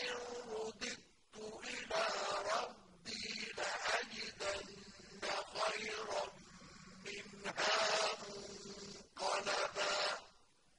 وَأَعِنْ